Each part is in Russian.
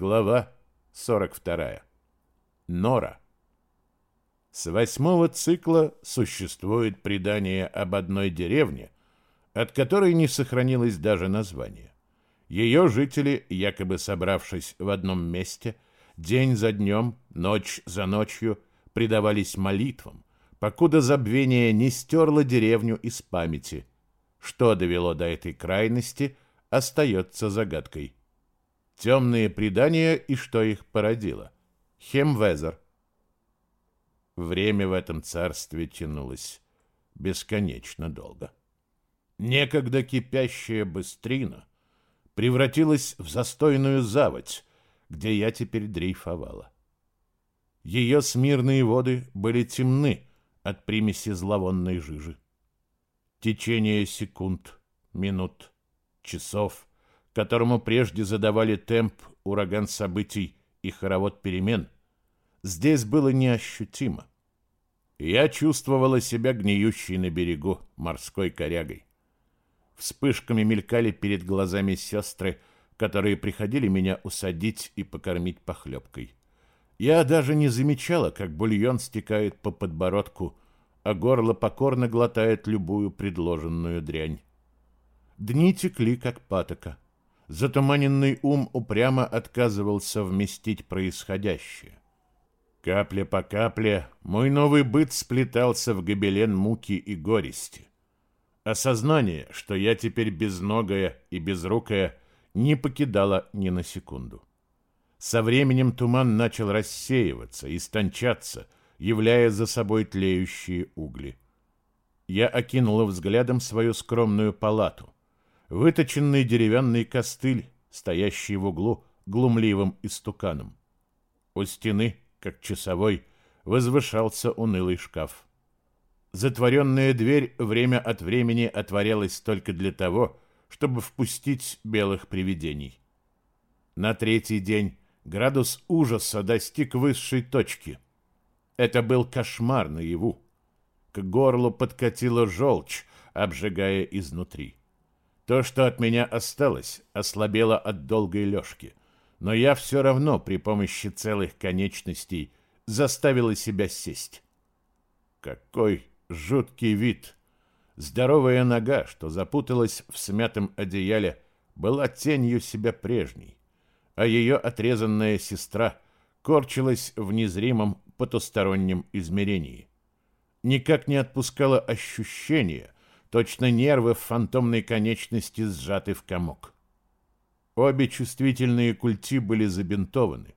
Глава 42. Нора. С восьмого цикла существует предание об одной деревне, от которой не сохранилось даже название. Ее жители, якобы собравшись в одном месте, день за днем, ночь за ночью, предавались молитвам, покуда забвение не стерло деревню из памяти. Что довело до этой крайности, остается загадкой. Темные предания и что их породило. Хемвезер. Время в этом царстве тянулось бесконечно долго. Некогда кипящая быстрина превратилась в застойную заводь, где я теперь дрейфовала. Ее смирные воды были темны от примеси зловонной жижи. Течение секунд, минут, часов которому прежде задавали темп ураган событий и хоровод перемен, здесь было неощутимо. Я чувствовала себя гниющей на берегу морской корягой. Вспышками мелькали перед глазами сестры, которые приходили меня усадить и покормить похлебкой. Я даже не замечала, как бульон стекает по подбородку, а горло покорно глотает любую предложенную дрянь. Дни текли, как патока. Затуманенный ум упрямо отказывался вместить происходящее. Капля по капле мой новый быт сплетался в гобелен муки и горести. Осознание, что я теперь безногая и безрукая, не покидало ни на секунду. Со временем туман начал рассеиваться, истончаться, являя за собой тлеющие угли. Я окинула взглядом свою скромную палату выточенный деревянный костыль, стоящий в углу глумливым истуканом. У стены, как часовой, возвышался унылый шкаф. Затворенная дверь время от времени отворялась только для того, чтобы впустить белых привидений. На третий день градус ужаса достиг высшей точки. Это был кошмар наяву. К горлу подкатила желчь, обжигая изнутри. То, что от меня осталось, ослабело от долгой лёжки, но я все равно при помощи целых конечностей заставила себя сесть. Какой жуткий вид! Здоровая нога, что запуталась в смятом одеяле, была тенью себя прежней, а ее отрезанная сестра корчилась в незримом потустороннем измерении. Никак не отпускало ощущение, Точно нервы в фантомной конечности сжаты в комок. Обе чувствительные культи были забинтованы.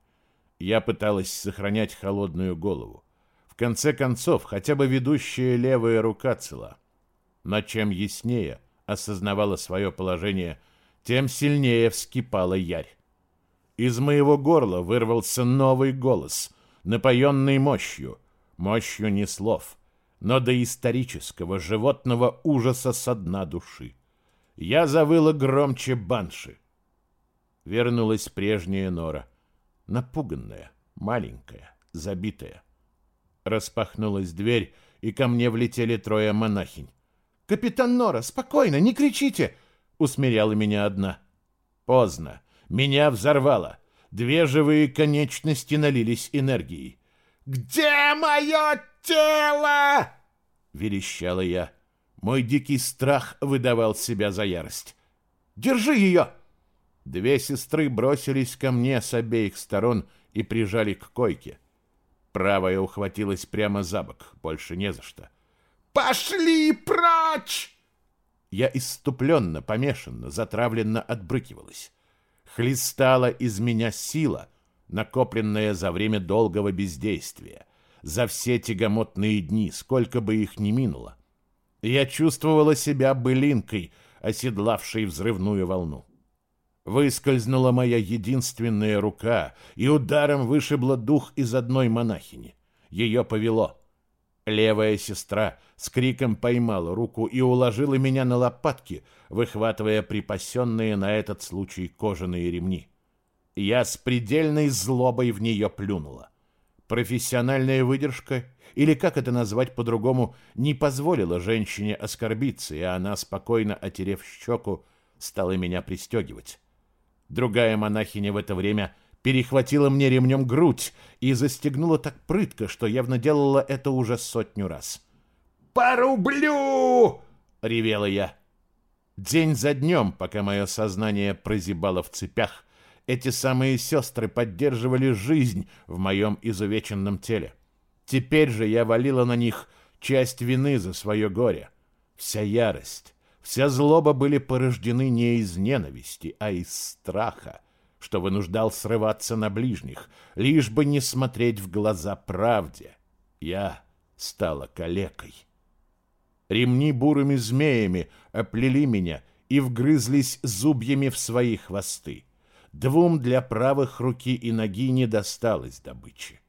Я пыталась сохранять холодную голову. В конце концов, хотя бы ведущая левая рука цела. Но чем яснее осознавала свое положение, тем сильнее вскипала ярь. Из моего горла вырвался новый голос, напоенный мощью, мощью не слов — но до исторического животного ужаса со дна души. Я завыла громче банши. Вернулась прежняя нора, напуганная, маленькая, забитая. Распахнулась дверь, и ко мне влетели трое монахинь. «Капитан Нора, спокойно, не кричите!» — усмиряла меня одна. Поздно. Меня взорвало. Две живые конечности налились энергией. «Где мое тело!» — верещала я. Мой дикий страх выдавал себя за ярость. «Держи ее!» Две сестры бросились ко мне с обеих сторон и прижали к койке. Правая ухватилась прямо за бок, больше не за что. «Пошли прочь!» Я иступленно, помешанно, затравленно отбрыкивалась. Хлестала из меня сила, накопленная за время долгого бездействия за все тягомотные дни, сколько бы их ни минуло. Я чувствовала себя былинкой, оседлавшей взрывную волну. Выскользнула моя единственная рука и ударом вышибла дух из одной монахини. Ее повело. Левая сестра с криком поймала руку и уложила меня на лопатки, выхватывая припасенные на этот случай кожаные ремни. Я с предельной злобой в нее плюнула. Профессиональная выдержка, или как это назвать по-другому, не позволила женщине оскорбиться, и она, спокойно отерев щеку, стала меня пристегивать. Другая монахиня в это время перехватила мне ремнем грудь и застегнула так прытко, что явно делала это уже сотню раз. «Порублю!» — ревела я. День за днем, пока мое сознание прозябало в цепях, эти самые сестры поддерживали жизнь в моем изувеченном теле. Теперь же я валила на них часть вины за свое горе. Вся ярость, вся злоба были порождены не из ненависти, а из страха, что вынуждал срываться на ближних, лишь бы не смотреть в глаза правде. Я стала калекой. Ремни бурыми змеями оплели меня и вгрызлись зубьями в свои хвосты. Двум для правых руки и ноги не досталось добычи.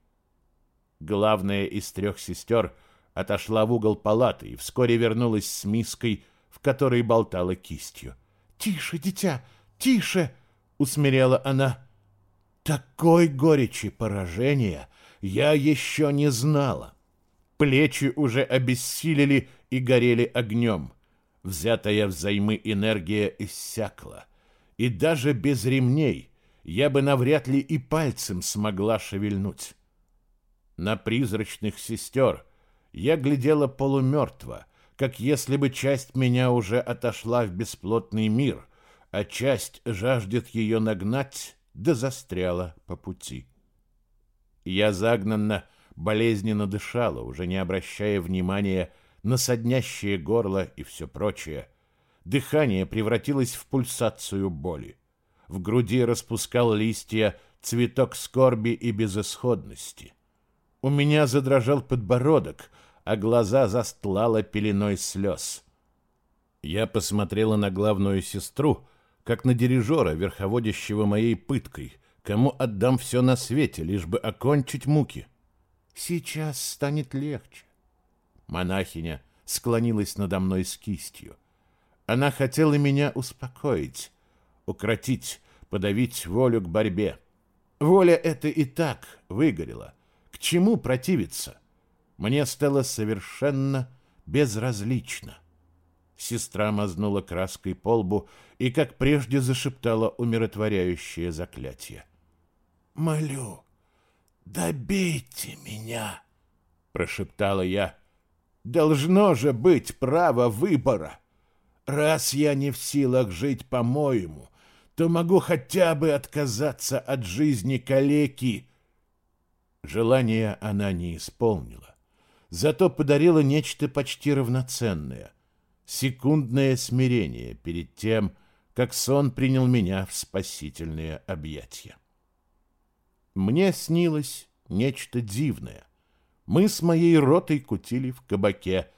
Главная из трех сестер отошла в угол палаты и вскоре вернулась с миской, в которой болтала кистью. «Тише, дитя, тише!» — усмиряла она. Такой горечи поражения я еще не знала. Плечи уже обессилели и горели огнем. Взятая взаймы энергия иссякла. И даже без ремней я бы навряд ли и пальцем смогла шевельнуть. На призрачных сестер я глядела полумертво, как если бы часть меня уже отошла в бесплотный мир, а часть жаждет ее нагнать, да застряла по пути. Я загнанно, болезненно дышала, уже не обращая внимания на соднящее горло и все прочее. Дыхание превратилось в пульсацию боли. В груди распускал листья цветок скорби и безысходности. У меня задрожал подбородок, а глаза застлала пеленой слез. Я посмотрела на главную сестру, как на дирижера, верховодящего моей пыткой, кому отдам все на свете, лишь бы окончить муки. Сейчас станет легче. Монахиня склонилась надо мной с кистью. Она хотела меня успокоить, укротить, подавить волю к борьбе. Воля эта и так выгорела — чему противиться? Мне стало совершенно безразлично. Сестра мазнула краской по лбу и, как прежде, зашептала умиротворяющее заклятие. «Молю, добейте меня!» — прошептала я. «Должно же быть право выбора. Раз я не в силах жить по-моему, то могу хотя бы отказаться от жизни калеки, Желание она не исполнила, зато подарила нечто почти равноценное — секундное смирение перед тем, как сон принял меня в спасительные объятия. Мне снилось нечто дивное. Мы с моей ротой кутили в кабаке,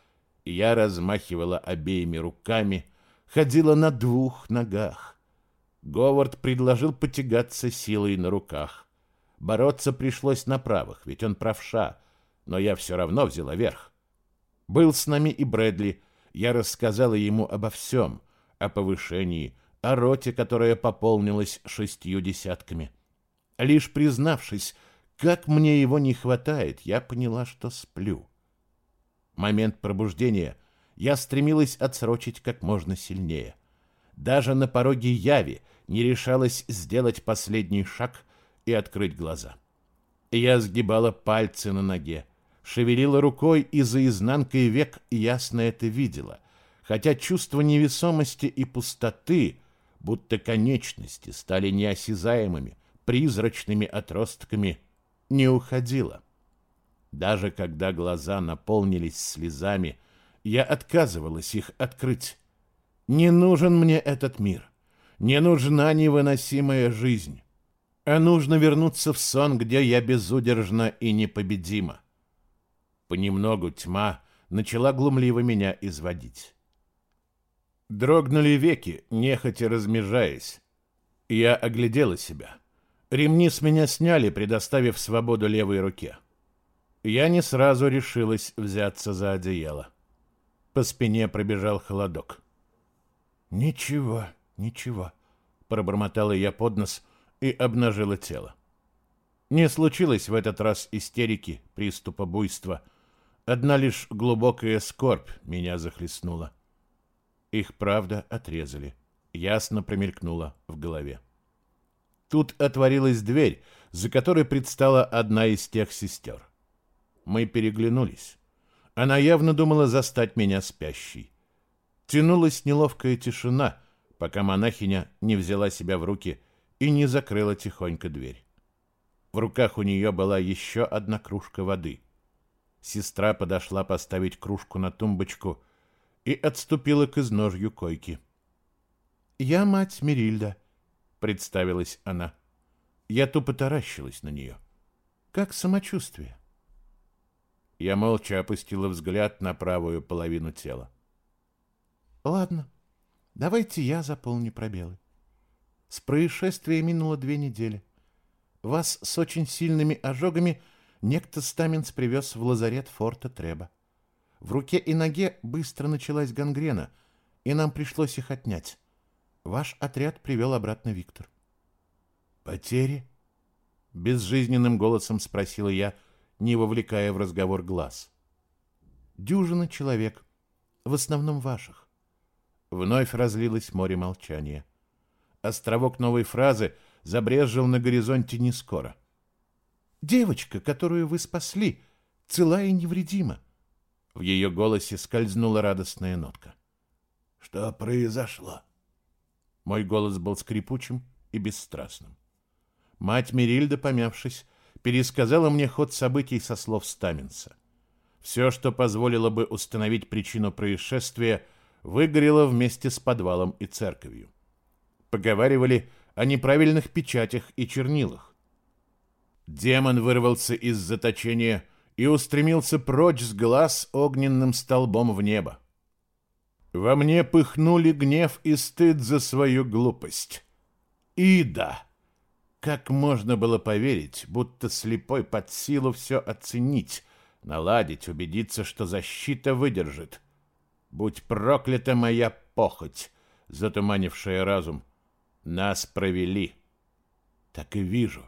я размахивала обеими руками, ходила на двух ногах. Говард предложил потягаться силой на руках. Бороться пришлось на правых, ведь он правша, но я все равно взяла верх. Был с нами и Брэдли. Я рассказала ему обо всем, о повышении, о роте, которая пополнилась шестью десятками. Лишь признавшись, как мне его не хватает, я поняла, что сплю. Момент пробуждения я стремилась отсрочить как можно сильнее. Даже на пороге яви не решалась сделать последний шаг — и открыть глаза. Я сгибала пальцы на ноге, шевелила рукой и за изнанкой век ясно это видела, хотя чувство невесомости и пустоты, будто конечности, стали неосязаемыми, призрачными отростками, не уходило. Даже когда глаза наполнились слезами, я отказывалась их открыть. Не нужен мне этот мир. Не нужна невыносимая жизнь а нужно вернуться в сон, где я безудержна и непобедима. Понемногу тьма начала глумливо меня изводить. Дрогнули веки, нехотя размежаясь. Я оглядела себя. Ремни с меня сняли, предоставив свободу левой руке. Я не сразу решилась взяться за одеяло. По спине пробежал холодок. «Ничего, ничего», — пробормотала я под нос, — и обнажила тело. Не случилось в этот раз истерики, приступа буйства. Одна лишь глубокая скорбь меня захлестнула. Их правда отрезали. Ясно промелькнуло в голове. Тут отворилась дверь, за которой предстала одна из тех сестер. Мы переглянулись. Она явно думала застать меня спящей. Тянулась неловкая тишина, пока монахиня не взяла себя в руки и не закрыла тихонько дверь. В руках у нее была еще одна кружка воды. Сестра подошла поставить кружку на тумбочку и отступила к изножью койки. «Я мать Мерильда», — представилась она. Я тупо таращилась на нее. «Как самочувствие?» Я молча опустила взгляд на правую половину тела. «Ладно, давайте я заполню пробелы. С происшествия минуло две недели. Вас с очень сильными ожогами некто Стаминс привез в лазарет форта Треба. В руке и ноге быстро началась гангрена, и нам пришлось их отнять. Ваш отряд привел обратно Виктор. «Потери?» — безжизненным голосом спросила я, не вовлекая в разговор глаз. «Дюжина человек, в основном ваших». Вновь разлилось море молчания. Островок новой фразы забрезжил на горизонте не скоро. «Девочка, которую вы спасли, цела и невредима». В ее голосе скользнула радостная нотка. «Что произошло?» Мой голос был скрипучим и бесстрастным. Мать Мерильда, помявшись, пересказала мне ход событий со слов Стаменса. Все, что позволило бы установить причину происшествия, выгорело вместе с подвалом и церковью. Поговаривали о неправильных печатях и чернилах. Демон вырвался из заточения и устремился прочь с глаз огненным столбом в небо. Во мне пыхнули гнев и стыд за свою глупость. И да, как можно было поверить, будто слепой под силу все оценить, наладить, убедиться, что защита выдержит. Будь проклята моя похоть, затуманившая разум. Нас провели. Так и вижу,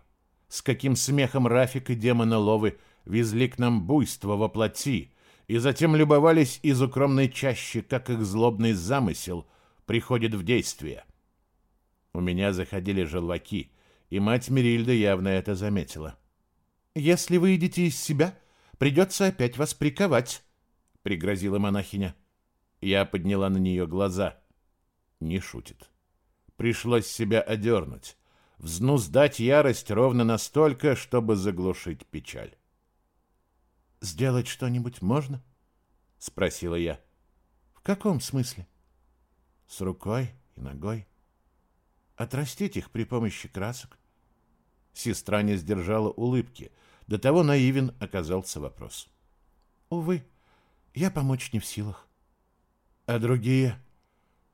с каким смехом Рафик и демона Ловы везли к нам буйство во плоти, и затем любовались из укромной чащи, как их злобный замысел приходит в действие. У меня заходили желваки, и мать Мерильда явно это заметила. «Если выйдете из себя, придется опять вас приковать», — пригрозила монахиня. Я подняла на нее глаза. Не шутит. Пришлось себя одернуть, взнуздать ярость ровно настолько, чтобы заглушить печаль. «Сделать что-нибудь можно?» — спросила я. «В каком смысле?» «С рукой и ногой. Отрастить их при помощи красок». Сестра не сдержала улыбки. До того наивен оказался вопрос. «Увы, я помочь не в силах». «А другие?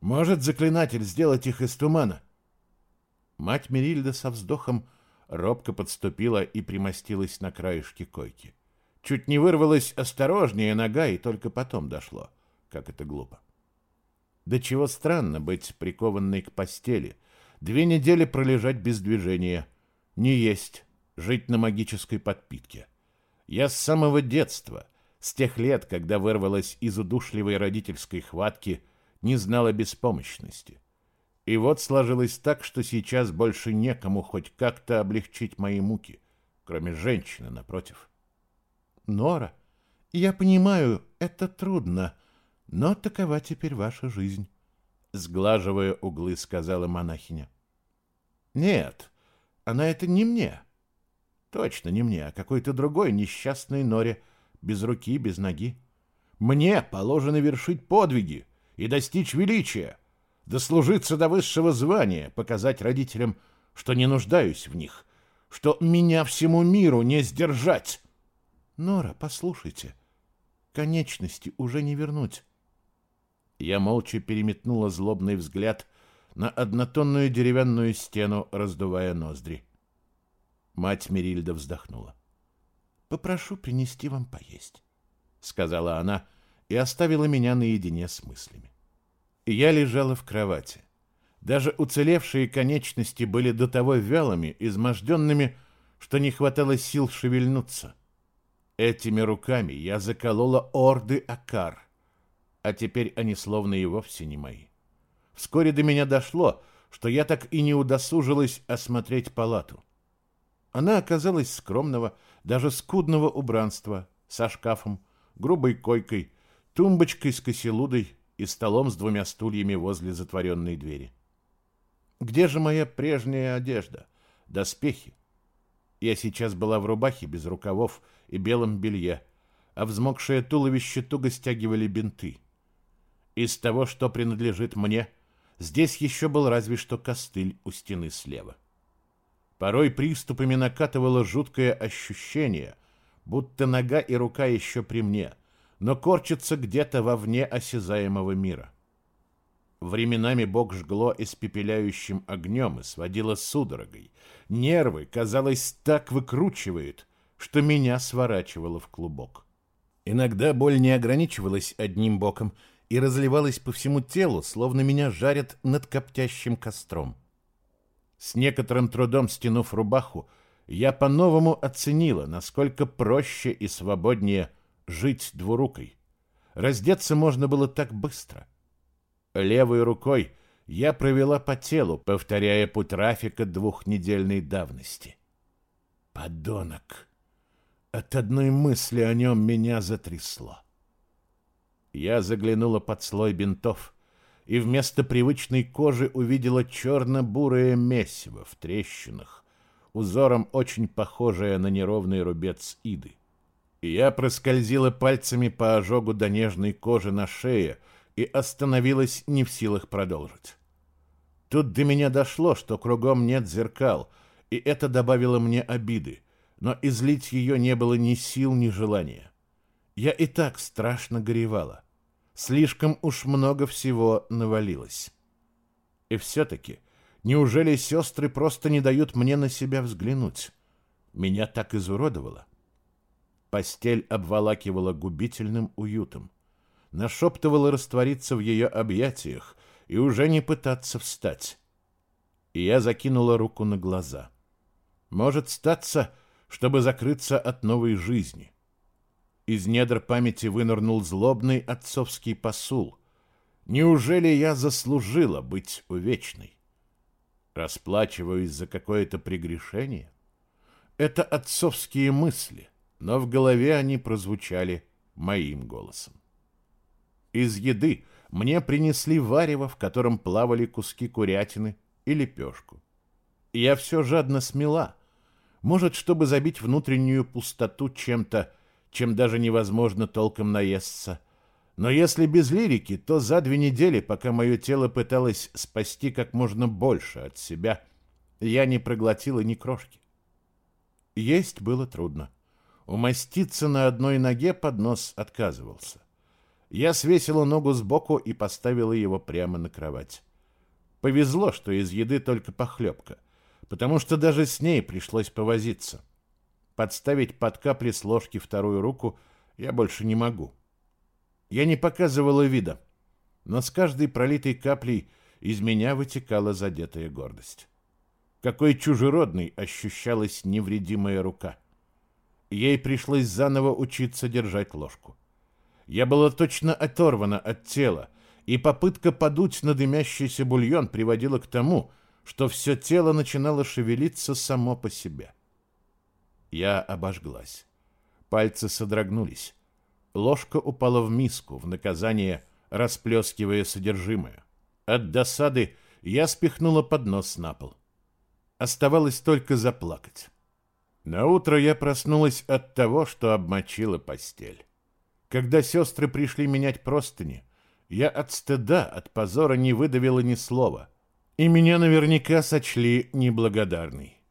Может заклинатель сделать их из тумана?» Мать Мерильда со вздохом робко подступила и примостилась на краешке койки. Чуть не вырвалась осторожнее нога, и только потом дошло. Как это глупо. Да чего странно быть прикованной к постели, две недели пролежать без движения, не есть, жить на магической подпитке. Я с самого детства, с тех лет, когда вырвалась из удушливой родительской хватки, не знала беспомощности. И вот сложилось так, что сейчас больше некому хоть как-то облегчить мои муки, кроме женщины, напротив. Нора, я понимаю, это трудно, но такова теперь ваша жизнь, сглаживая углы, сказала монахиня. Нет, она это не мне. Точно не мне, а какой-то другой несчастной Норе, без руки, без ноги. Мне положено вершить подвиги и достичь величия, дослужиться до высшего звания, показать родителям, что не нуждаюсь в них, что меня всему миру не сдержать. Нора, послушайте, конечности уже не вернуть. Я молча переметнула злобный взгляд на однотонную деревянную стену, раздувая ноздри. Мать Мерильда вздохнула. «Попрошу принести вам поесть», — сказала она и оставила меня наедине с мыслями. Я лежала в кровати. Даже уцелевшие конечности были до того вялыми, изможденными, что не хватало сил шевельнуться. Этими руками я заколола орды Акар, а теперь они словно и вовсе не мои. Вскоре до меня дошло, что я так и не удосужилась осмотреть палату. Она оказалась скромного, даже скудного убранства, со шкафом, грубой койкой, тумбочкой с коселудой и столом с двумя стульями возле затворенной двери. Где же моя прежняя одежда? Доспехи? Я сейчас была в рубахе без рукавов и белом белье, а взмокшее туловище туго стягивали бинты. Из того, что принадлежит мне, здесь еще был разве что костыль у стены слева. Порой приступами накатывало жуткое ощущение, будто нога и рука еще при мне, но корчится где-то вовне осязаемого мира. Временами бок жгло испепеляющим огнем и сводило судорогой. Нервы, казалось, так выкручивает, что меня сворачивало в клубок. Иногда боль не ограничивалась одним боком и разливалась по всему телу, словно меня жарят над коптящим костром. С некоторым трудом стянув рубаху, я по-новому оценила, насколько проще и свободнее жить двурукой. Раздеться можно было так быстро. Левой рукой я провела по телу, повторяя путь Рафика двухнедельной давности. Подонок! От одной мысли о нем меня затрясло. Я заглянула под слой бинтов и вместо привычной кожи увидела черно-бурое месиво в трещинах, узором очень похожее на неровный рубец иды. Я проскользила пальцами по ожогу до нежной кожи на шее и остановилась не в силах продолжить. Тут до меня дошло, что кругом нет зеркал, и это добавило мне обиды, но излить ее не было ни сил, ни желания. Я и так страшно горевала. Слишком уж много всего навалилось. И все-таки, неужели сестры просто не дают мне на себя взглянуть? Меня так изуродовало. Постель обволакивала губительным уютом. Нашептывала раствориться в ее объятиях и уже не пытаться встать. И я закинула руку на глаза. Может статься, чтобы закрыться от новой жизни. Из недр памяти вынырнул злобный отцовский посул. Неужели я заслужила быть увечной? Расплачиваюсь за какое-то прегрешение? Это отцовские мысли, но в голове они прозвучали моим голосом. Из еды мне принесли варево, в котором плавали куски курятины и лепешку. Я все жадно смела, может, чтобы забить внутреннюю пустоту чем-то, чем даже невозможно толком наесться. Но если без лирики, то за две недели, пока мое тело пыталось спасти как можно больше от себя, я не проглотила ни крошки. Есть было трудно. Умоститься на одной ноге под нос отказывался. Я свесила ногу сбоку и поставила его прямо на кровать. Повезло, что из еды только похлебка, потому что даже с ней пришлось повозиться. — Подставить под капли с ложки вторую руку я больше не могу. Я не показывала вида, но с каждой пролитой каплей из меня вытекала задетая гордость. Какой чужеродной ощущалась невредимая рука. Ей пришлось заново учиться держать ложку. Я была точно оторвана от тела, и попытка подуть на дымящийся бульон приводила к тому, что все тело начинало шевелиться само по себе. — я обожглась. Пальцы содрогнулись. Ложка упала в миску, в наказание расплескивая содержимое. От досады я спихнула поднос на пол. Оставалось только заплакать. На утро я проснулась от того, что обмочила постель. Когда сестры пришли менять простыни, я от стыда, от позора не выдавила ни слова, и меня наверняка сочли неблагодарной.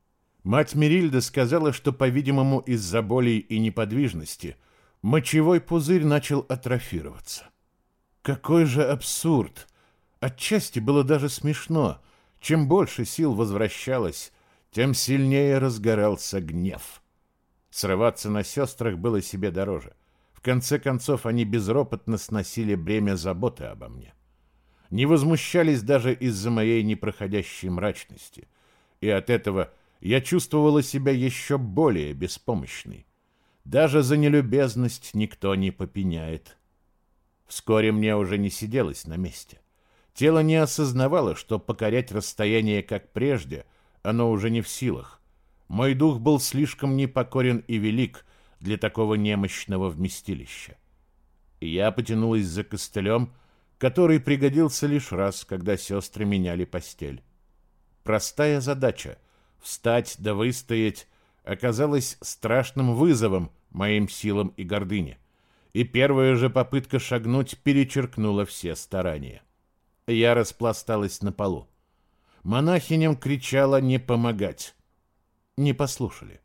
Мать Мерильда сказала, что, по-видимому, из-за болей и неподвижности мочевой пузырь начал атрофироваться. Какой же абсурд! Отчасти было даже смешно. Чем больше сил возвращалось, тем сильнее разгорался гнев. Срываться на сестрах было себе дороже. В конце концов, они безропотно сносили бремя заботы обо мне. Не возмущались даже из-за моей непроходящей мрачности. И от этого я чувствовала себя еще более беспомощной. Даже за нелюбезность никто не попеняет. Вскоре мне уже не сиделось на месте. Тело не осознавало, что покорять расстояние, как прежде, оно уже не в силах. Мой дух был слишком непокорен и велик для такого немощного вместилища. Я потянулась за костылем, который пригодился лишь раз, когда сестры меняли постель. Простая задача — встать да выстоять — оказалась страшным вызовом моим силам и гордыне. И первая же попытка шагнуть перечеркнула все старания. Я распласталась на полу. Монахиням кричала не помогать. Не послушали.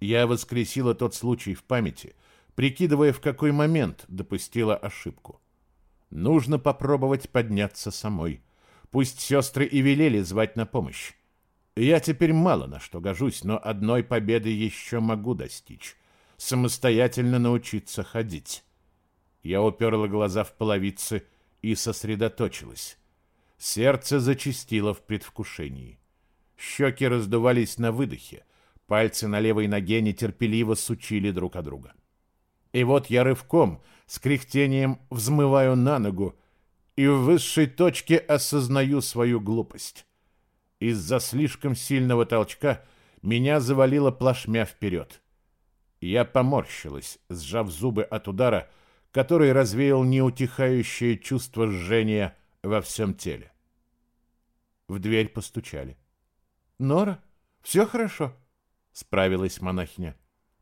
Я воскресила тот случай в памяти, прикидывая, в какой момент допустила ошибку. Нужно попробовать подняться самой. Пусть сестры и велели звать на помощь. Я теперь мало на что гожусь, но одной победы еще могу достичь. Самостоятельно научиться ходить. Я уперла глаза в половицы и сосредоточилась. Сердце зачастило в предвкушении. Щеки раздувались на выдохе, пальцы на левой ноге нетерпеливо сучили друг от друга. И вот я рывком, с кряхтением взмываю на ногу и в высшей точке осознаю свою глупость. Из-за слишком сильного толчка меня завалило плашмя вперед. Я поморщилась, сжав зубы от удара, который развеял неутихающее чувство жжения во всем теле. В дверь постучали. «Нора, все хорошо?» — справилась монахиня.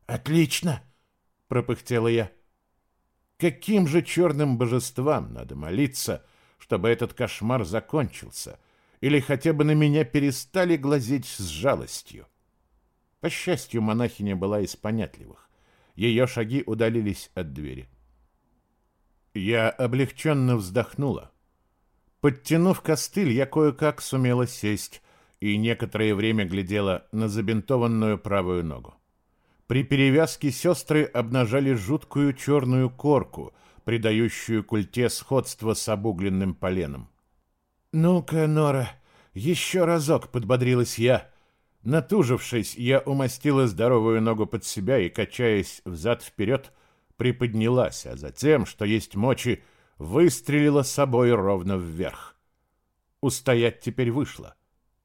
«Отлично!» — пропыхтела я. «Каким же черным божествам надо молиться, чтобы этот кошмар закончился, или хотя бы на меня перестали глазеть с жалостью?» По счастью, монахиня была из понятливых. Ее шаги удалились от двери. Я облегченно вздохнула. Подтянув костыль, я кое-как сумела сесть и некоторое время глядела на забинтованную правую ногу. При перевязке сестры обнажали жуткую черную корку, придающую культе сходство с обугленным поленом. «Ну-ка, Нора, еще разок!» — подбодрилась я. Натужившись, я умастила здоровую ногу под себя и, качаясь взад-вперед, приподнялась, а затем, что есть мочи, выстрелила собой ровно вверх. Устоять теперь вышло,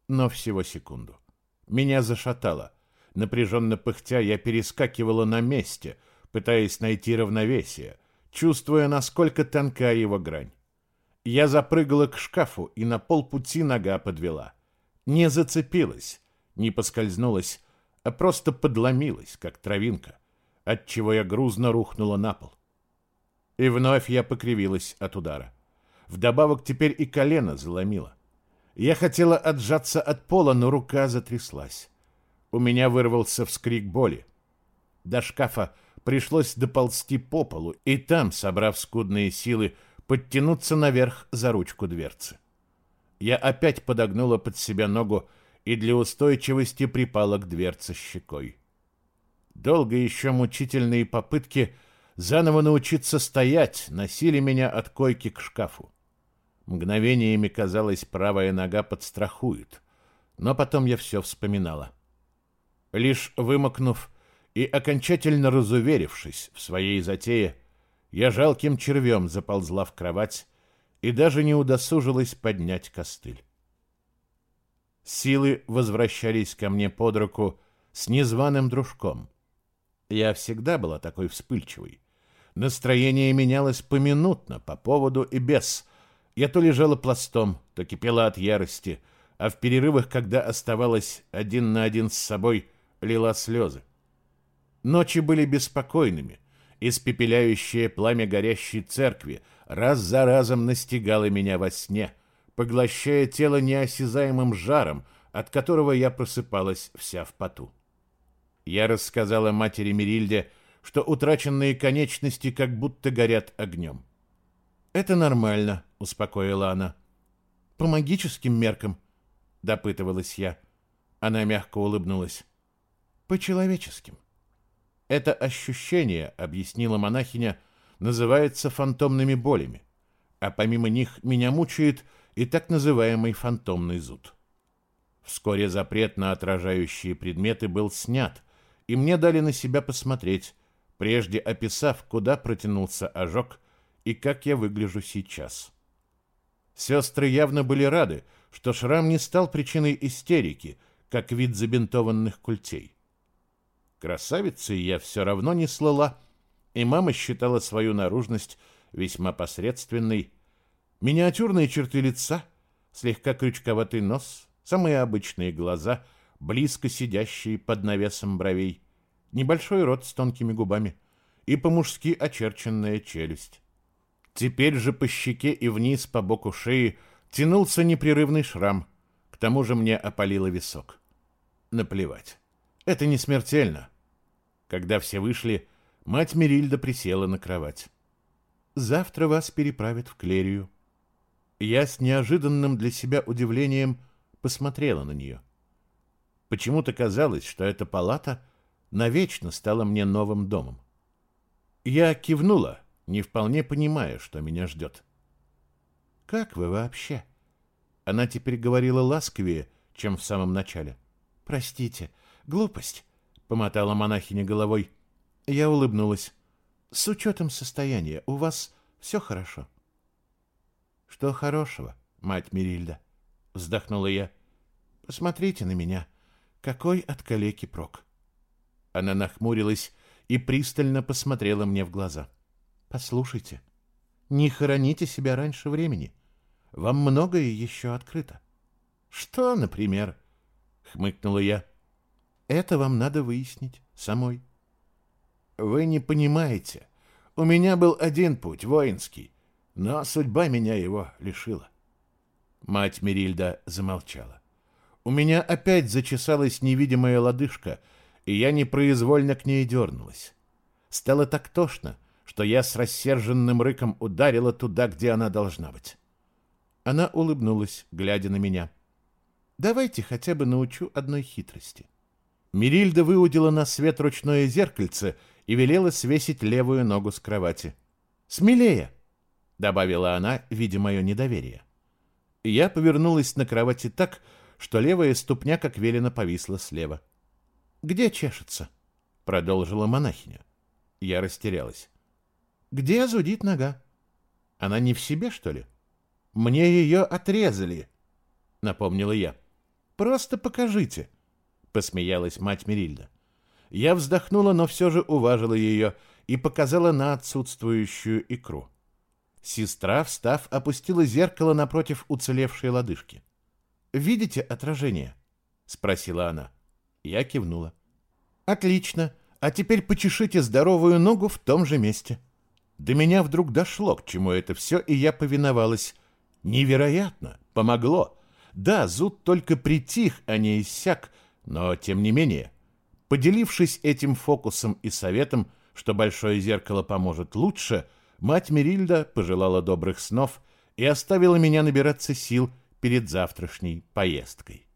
но всего секунду. Меня зашатало. Напряженно пыхтя, я перескакивала на месте, пытаясь найти равновесие, чувствуя, насколько тонка его грань. Я запрыгала к шкафу, и на полпути нога подвела. Не зацепилась, не поскользнулась, а просто подломилась, как травинка отчего я грузно рухнула на пол. И вновь я покривилась от удара. Вдобавок теперь и колено заломило. Я хотела отжаться от пола, но рука затряслась. У меня вырвался вскрик боли. До шкафа пришлось доползти по полу и там, собрав скудные силы, подтянуться наверх за ручку дверцы. Я опять подогнула под себя ногу и для устойчивости припала к дверце щекой. Долго еще мучительные попытки заново научиться стоять носили меня от койки к шкафу. Мгновениями казалось, правая нога подстрахует, но потом я все вспоминала. Лишь вымокнув и окончательно разуверившись в своей затее, я жалким червем заползла в кровать и даже не удосужилась поднять костыль. Силы возвращались ко мне под руку с незваным дружком — я всегда была такой вспыльчивой. Настроение менялось поминутно, по поводу и без. Я то лежала пластом, то кипела от ярости, а в перерывах, когда оставалась один на один с собой, лила слезы. Ночи были беспокойными. Испепеляющее пламя горящей церкви раз за разом настигало меня во сне, поглощая тело неосязаемым жаром, от которого я просыпалась вся в поту. Я рассказала матери Мерильде, что утраченные конечности как будто горят огнем. «Это нормально», — успокоила она. «По магическим меркам», — допытывалась я. Она мягко улыбнулась. «По человеческим». Это ощущение, объяснила монахиня, называется фантомными болями, а помимо них меня мучает и так называемый фантомный зуд. Вскоре запрет на отражающие предметы был снят, и мне дали на себя посмотреть, прежде описав, куда протянулся ожог и как я выгляжу сейчас. Сестры явно были рады, что шрам не стал причиной истерики, как вид забинтованных культей. Красавицей я все равно не слыла, и мама считала свою наружность весьма посредственной. Миниатюрные черты лица, слегка крючковатый нос, самые обычные глаза, близко сидящие под навесом бровей, небольшой рот с тонкими губами и по-мужски очерченная челюсть. Теперь же по щеке и вниз по боку шеи тянулся непрерывный шрам. К тому же мне опалило висок. Наплевать. Это не смертельно. Когда все вышли, мать Мерильда присела на кровать. Завтра вас переправят в Клерию. Я с неожиданным для себя удивлением посмотрела на нее. Почему-то казалось, что эта палата навечно стала мне новым домом. Я кивнула, не вполне понимая, что меня ждет. «Как вы вообще?» Она теперь говорила ласковее, чем в самом начале. «Простите, глупость», — помотала монахиня головой. Я улыбнулась. «С учетом состояния у вас все хорошо?» «Что хорошего, мать Мирильда?» — вздохнула я. «Посмотрите на меня. Какой от калеки прок?» Она нахмурилась и пристально посмотрела мне в глаза. Послушайте, не хороните себя раньше времени. Вам многое еще открыто. Что, например? Хмыкнула я. Это вам надо выяснить самой. Вы не понимаете. У меня был один путь, воинский, но судьба меня его лишила. Мать Мерильда замолчала. У меня опять зачесалась невидимая лодыжка, и я непроизвольно к ней дернулась. Стало так тошно, что я с рассерженным рыком ударила туда, где она должна быть. Она улыбнулась, глядя на меня. «Давайте хотя бы научу одной хитрости». Мирильда выудила на свет ручное зеркальце и велела свесить левую ногу с кровати. «Смелее!» — добавила она, видя мое недоверие. Я повернулась на кровати так, что левая ступня, как велено, повисла слева. «Где чешется?» — продолжила монахиня. Я растерялась. Где зудит нога? Она не в себе, что ли? Мне ее отрезали, напомнила я. Просто покажите, посмеялась мать Мерильда. Я вздохнула, но все же уважила ее и показала на отсутствующую икру. Сестра, встав, опустила зеркало напротив уцелевшей лодыжки. «Видите отражение?» — спросила она. Я кивнула. «Отлично. А теперь почешите здоровую ногу в том же месте». До меня вдруг дошло, к чему это все, и я повиновалась. Невероятно! Помогло! Да, зуд только притих, а не иссяк, но тем не менее. Поделившись этим фокусом и советом, что большое зеркало поможет лучше, мать Мерильда пожелала добрых снов и оставила меня набираться сил перед завтрашней поездкой.